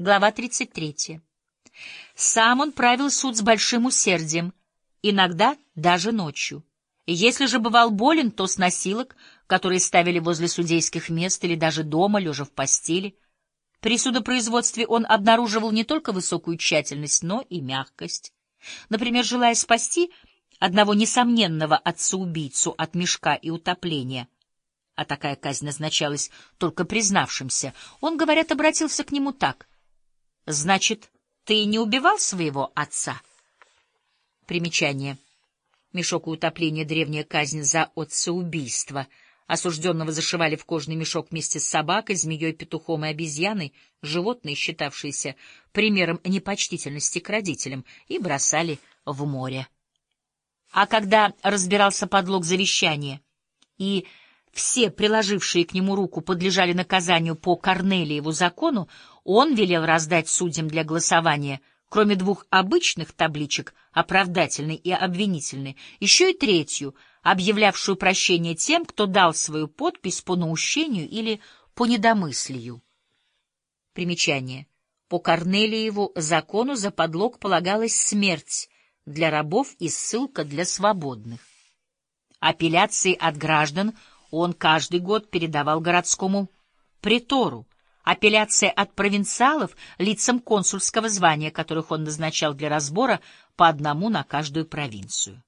Глава 33. Сам он правил суд с большим усердием, иногда даже ночью. Если же бывал болен, то с носилок, которые ставили возле судейских мест или даже дома, лежа в постели. При судопроизводстве он обнаруживал не только высокую тщательность, но и мягкость. Например, желая спасти одного несомненного отца-убийцу от мешка и утопления, а такая казнь назначалась только признавшимся, он, говорят, обратился к нему так. «Значит, ты не убивал своего отца?» Примечание. Мешок и утопление — древняя казнь за отцеубийство. Осужденного зашивали в кожный мешок вместе с собакой, змеей, петухом и обезьяной, животные, считавшиеся примером непочтительности к родителям, и бросали в море. А когда разбирался подлог завещания, и все, приложившие к нему руку, подлежали наказанию по Корнелиеву закону, он велел раздать судьям для голосования, кроме двух обычных табличек, оправдательной и обвинительной, еще и третью, объявлявшую прощение тем, кто дал свою подпись по наущению или по недомыслию. Примечание. По Корнелиеву закону за подлог полагалась смерть для рабов и ссылка для свободных. Апелляции от граждан он каждый год передавал городскому притору, апелляция от провинциалов лицам консульского звания, которых он назначал для разбора по одному на каждую провинцию.